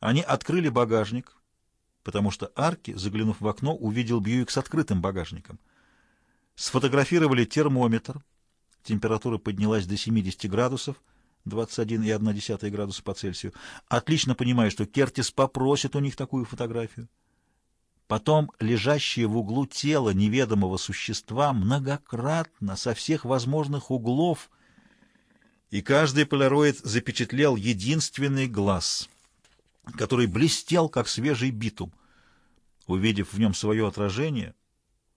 Они открыли багажник, потому что Арки, заглянув в окно, увидел Бьюик с открытым багажником. Сфотографировали термометр. Температура поднялась до 70 градусов, 21,1 градуса по Цельсию. Отлично понимаю, что Кертис попросит у них такую фотографию. Потом лежащее в углу тело неведомого существа многократно, со всех возможных углов, и каждый полароид запечатлел единственный глаз, который блестел, как свежий битум. Увидев в нем свое отражение,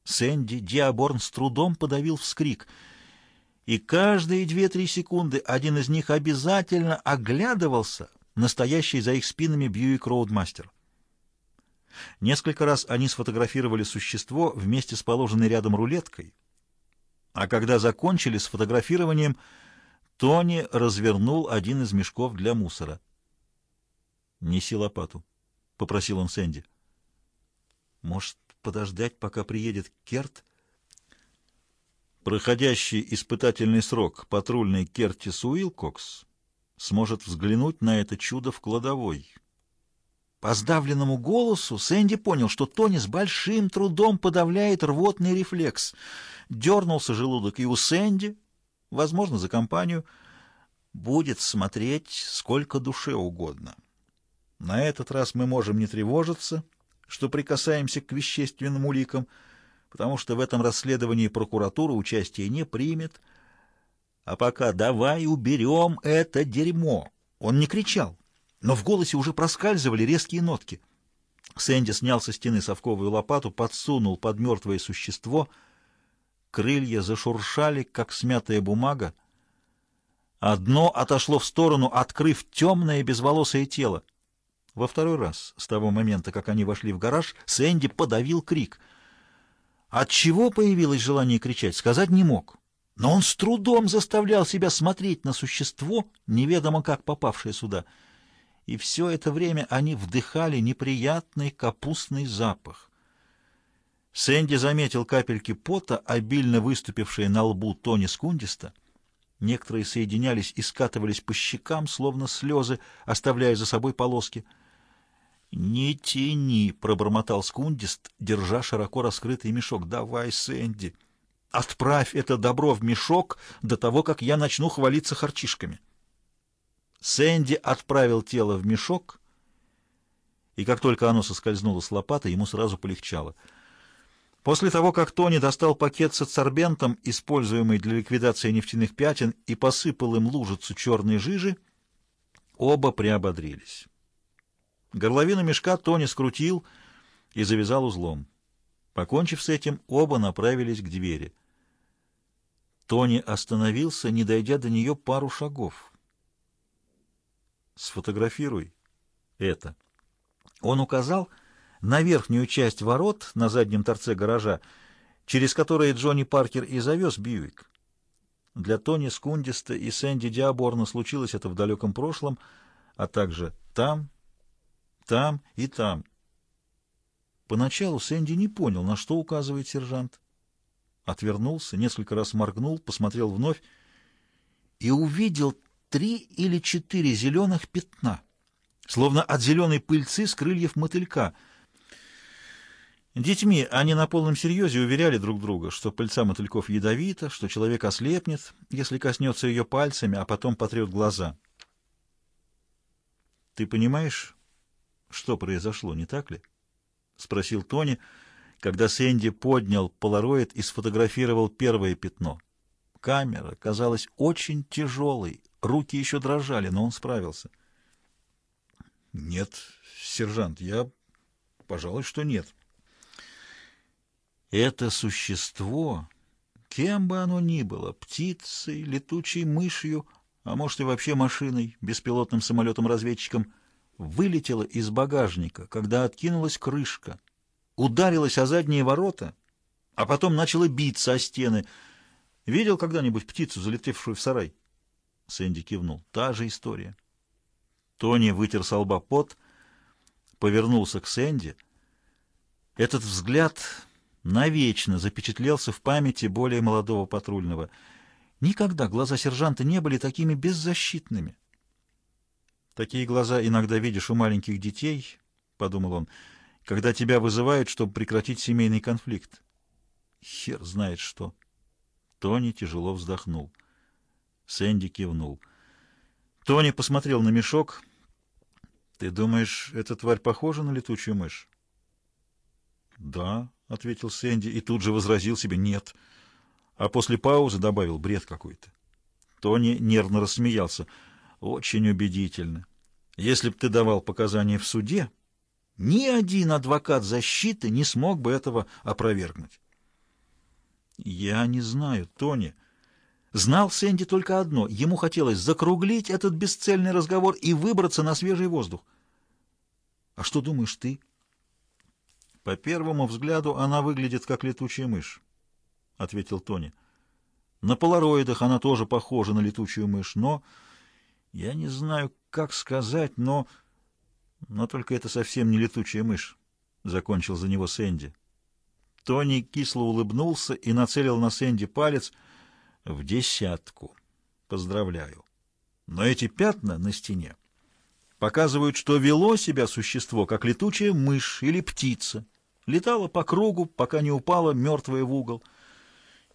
Сэнди Диаборн с трудом подавил вскрик, и каждые две-три секунды один из них обязательно оглядывался, настоящий за их спинами Бьюик Роудмастер. Несколько раз они сфотографировали существо вместе с положенной рядом рулеткой, а когда закончили с фотографированием, Тони развернул один из мешков для мусора. «Неси лопату», — попросил он Сэнди. «Может, подождать, пока приедет Керт?» Проходящий испытательный срок патрульный Кертис Уилкокс сможет взглянуть на это чудо в кладовой. По сдавленному голосу Сэнди понял, что Тони с большим трудом подавляет рвотный рефлекс. Дернулся желудок и у Сэнди, возможно, за компанию, будет смотреть сколько душе угодно. На этот раз мы можем не тревожиться, что прикасаемся к вещественным уликам, потому что в этом расследовании прокуратура участия не примет. А пока давай уберем это дерьмо. Он не кричал но в голосе уже проскальзывали резкие нотки. Сэнди снял со стены совковую лопату, подсунул под мертвое существо. Крылья зашуршали, как смятая бумага. Одно отошло в сторону, открыв темное безволосое тело. Во второй раз, с того момента, как они вошли в гараж, Сэнди подавил крик. От чего появилось желание кричать, сказать не мог. Но он с трудом заставлял себя смотреть на существо, неведомо как попавшее сюда — и все это время они вдыхали неприятный капустный запах. Сэнди заметил капельки пота, обильно выступившие на лбу Тони Скундиста. Некоторые соединялись и скатывались по щекам, словно слезы, оставляя за собой полоски. «Не тяни!» — пробормотал Скундист, держа широко раскрытый мешок. «Давай, Сэнди, отправь это добро в мешок до того, как я начну хвалиться харчишками». Сэнди отправил тело в мешок, и как только оно соскользнуло с лопаты, ему сразу полегчало. После того, как Тони достал пакет с адсорбентом, используемый для ликвидации нефтяных пятен, и посыпал им лужицу черной жижи, оба приободрились. Горловину мешка Тони скрутил и завязал узлом. Покончив с этим, оба направились к двери. Тони остановился, не дойдя до нее пару шагов. Сфотографируй это. Он указал на верхнюю часть ворот на заднем торце гаража, через которые Джонни Паркер и завез Бьюик. Для Тони Скундиста и Сэнди Диаборна случилось это в далеком прошлом, а также там, там и там. Поначалу Сэнди не понял, на что указывает сержант. Отвернулся, несколько раз моргнул, посмотрел вновь и увидел три или четыре зеленых пятна, словно от зеленой пыльцы с крыльев мотылька. Детьми они на полном серьезе уверяли друг друга, что пыльца мотыльков ядовита, что человек ослепнет, если коснется ее пальцами, а потом потрет глаза. «Ты понимаешь, что произошло, не так ли?» — спросил Тони, когда Сэнди поднял полароид и сфотографировал первое пятно. Камера казалась очень тяжелой, Руки еще дрожали, но он справился. «Нет, сержант, я... пожалуй, что нет». «Это существо, кем бы оно ни было, птицей, летучей мышью, а может и вообще машиной, беспилотным самолетом-разведчиком, вылетело из багажника, когда откинулась крышка, ударилась о задние ворота, а потом начало биться о стены. Видел когда-нибудь птицу, залетевшую в сарай?» Сэнди кивнул. Та же история. Тони вытер с лба пот, повернулся к Сэнди. Этот взгляд навечно запечатлелся в памяти более молодого патрульного. Никогда глаза сержанта не были такими беззащитными. Такие глаза иногда видишь у маленьких детей, — подумал он, — когда тебя вызывают, чтобы прекратить семейный конфликт. Хер знает что. Тони тяжело вздохнул. Сэнди кивнул. Тони посмотрел на мешок. «Ты думаешь, эта тварь похожа на летучую мышь?» «Да», — ответил Сэнди и тут же возразил себе «нет». А после паузы добавил бред какой-то. Тони нервно рассмеялся. «Очень убедительно. Если б ты давал показания в суде, ни один адвокат защиты не смог бы этого опровергнуть». «Я не знаю, Тони». Знал Сэнди только одно — ему хотелось закруглить этот бесцельный разговор и выбраться на свежий воздух. «А что думаешь ты?» «По первому взгляду она выглядит как летучая мышь», — ответил Тони. «На полароидах она тоже похожа на летучую мышь, но... Я не знаю, как сказать, но... Но только это совсем не летучая мышь», — закончил за него Сэнди. Тони кисло улыбнулся и нацелил на Сэнди палец — в десятку. Поздравляю. Но эти пятна на стене показывают, что вело себя существо, как летучая мышь или птица. Летало по кругу, пока не упало мертвое в угол.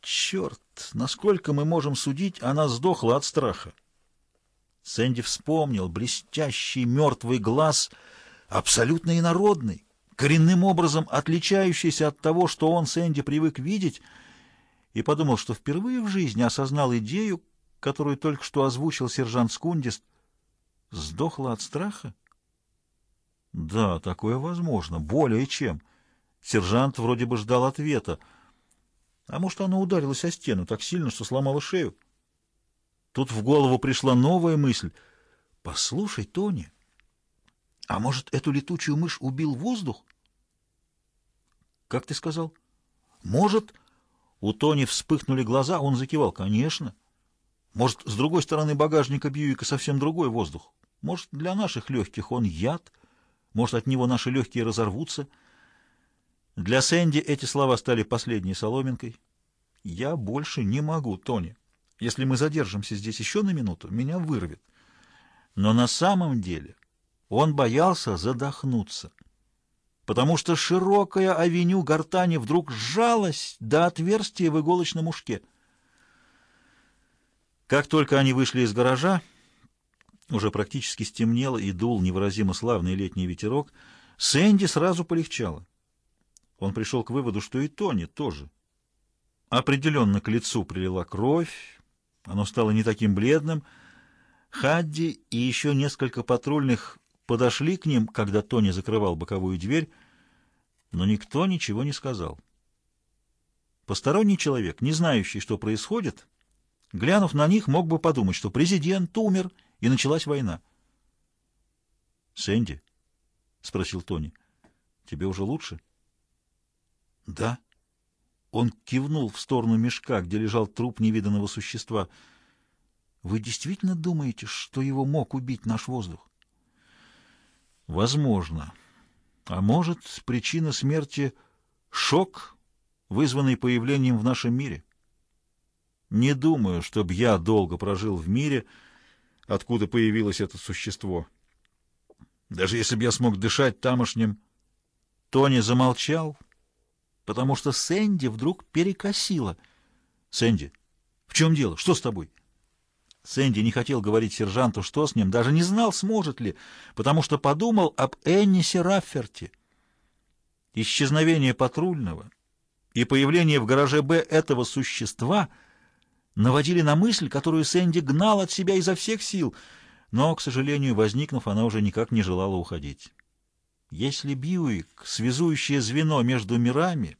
Черт, насколько мы можем судить, она сдохла от страха. Сэнди вспомнил блестящий мертвый глаз, абсолютно инородный, коренным образом отличающийся от того, что он, Сэнди, привык видеть — и подумал, что впервые в жизни осознал идею, которую только что озвучил сержант Скундист. Сдохла от страха? Да, такое возможно, более чем. Сержант вроде бы ждал ответа. А может, она ударилась о стену так сильно, что сломала шею? Тут в голову пришла новая мысль. «Послушай, Тони, а может, эту летучую мышь убил воздух?» «Как ты сказал?» «Может...» У Тони вспыхнули глаза, он закивал. «Конечно. Может, с другой стороны багажника Бьюика совсем другой воздух. Может, для наших легких он яд. Может, от него наши легкие разорвутся». Для Сэнди эти слова стали последней соломинкой. «Я больше не могу, Тони. Если мы задержимся здесь еще на минуту, меня вырвет». Но на самом деле он боялся задохнуться потому что широкая авеню гортани вдруг сжалась до отверстия в иголочном ушке. Как только они вышли из гаража, уже практически стемнело и дул невыразимо славный летний ветерок, Сэнди сразу полегчало. Он пришел к выводу, что и Тони тоже. Определенно к лицу прилила кровь, оно стало не таким бледным. Хадди и еще несколько патрульных подошли к ним, когда Тони закрывал боковую дверь, но никто ничего не сказал. Посторонний человек, не знающий, что происходит, глянув на них, мог бы подумать, что президент умер и началась война. «Сэнди?» — спросил Тони. «Тебе уже лучше?» «Да». Он кивнул в сторону мешка, где лежал труп невиданного существа. «Вы действительно думаете, что его мог убить наш воздух?» Возможно. А может, причина смерти — шок, вызванный появлением в нашем мире? Не думаю, чтобы я долго прожил в мире, откуда появилось это существо. Даже если бы я смог дышать тамошним... Тони замолчал, потому что Сэнди вдруг перекосила. «Сэнди, в чем дело? Что с тобой?» Сэнди не хотел говорить сержанту, что с ним, даже не знал, сможет ли, потому что подумал об Эннисе Рафферти. Исчезновение патрульного и появление в гараже «Б» этого существа наводили на мысль, которую Сэнди гнал от себя изо всех сил, но, к сожалению, возникнув, она уже никак не желала уходить. Если Бьюик, связующее звено между мирами,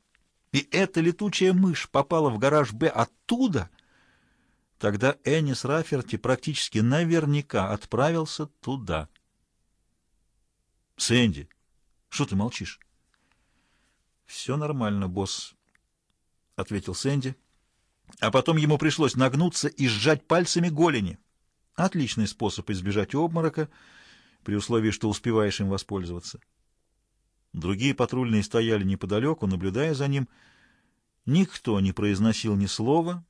и эта летучая мышь попала в гараж «Б» оттуда — Тогда Эннис Раферти практически наверняка отправился туда. «Сэнди, что ты молчишь?» «Все нормально, босс», — ответил Сэнди. А потом ему пришлось нагнуться и сжать пальцами голени. Отличный способ избежать обморока, при условии, что успеваешь им воспользоваться. Другие патрульные стояли неподалеку, наблюдая за ним. Никто не произносил ни слова,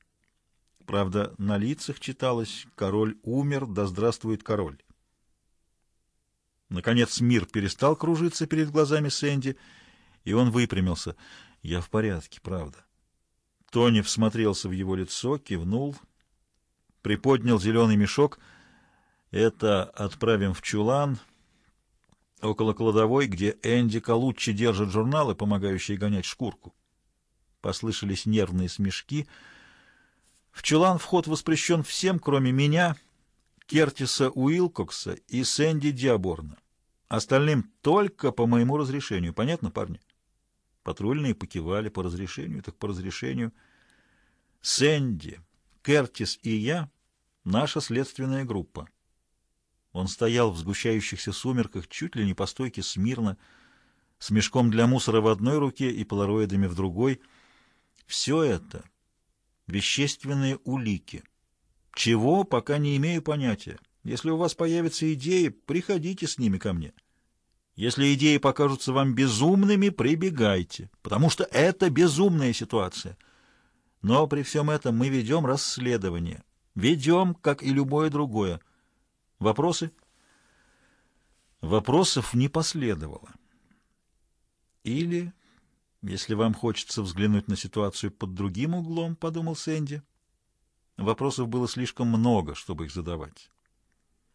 Правда, на лицах читалось «Король умер, да здравствует король». Наконец мир перестал кружиться перед глазами Сэнди, и он выпрямился. «Я в порядке, правда». Тони всмотрелся в его лицо, кивнул, приподнял зеленый мешок. «Это отправим в чулан» около кладовой, где Энди Калуччи держит журналы, помогающие гонять шкурку. Послышались нервные смешки. В чулан вход воспрещен всем, кроме меня, Кертиса Уилкокса и Сэнди Диаборна. Остальным только по моему разрешению. Понятно, парни? Патрульные покивали по разрешению, так по разрешению. Сэнди, Кертис и я — наша следственная группа. Он стоял в сгущающихся сумерках, чуть ли не по стойке смирно, с мешком для мусора в одной руке и полароидами в другой. Все это — вещественные улики. Чего, пока не имею понятия. Если у вас появятся идеи, приходите с ними ко мне. Если идеи покажутся вам безумными, прибегайте, потому что это безумная ситуация. Но при всем этом мы ведем расследование. Ведем, как и любое другое. Вопросы? Вопросов не последовало. Или, если вам хочется взглянуть на ситуацию под другим углом, подумал Сэнди, вопросов было слишком много, чтобы их задавать.